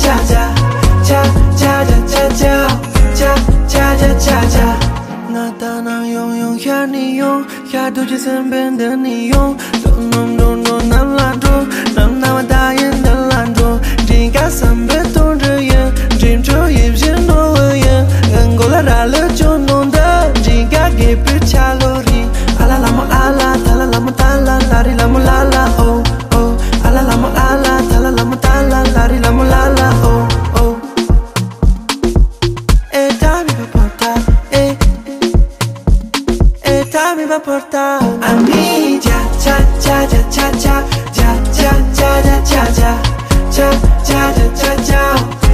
恰恰恰恰恰恰恰恰恰恰恰恰。那打那拥拥呀你拥，呀都去身边的你拥，咚咚咚咚那拉住，让那么大眼。libertad me va a aportar A mí ya, cha, cha, ya, cha, cha Ya, ya, ya, ya, cha, ya Cha, cha, ya, cha, cha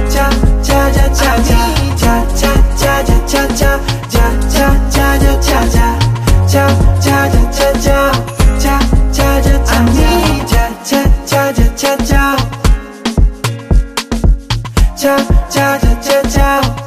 Cha, cha, ya, cha, ya Ya, cha, cha, ya, cha, cha Ya, cha, cha, ya, cha, ya Cha, cha, ya, cha, cha Cha, cha, ya, cha, ya Ya, cha, cha, ya, cha, cha Cha, cha, ya, cha, cha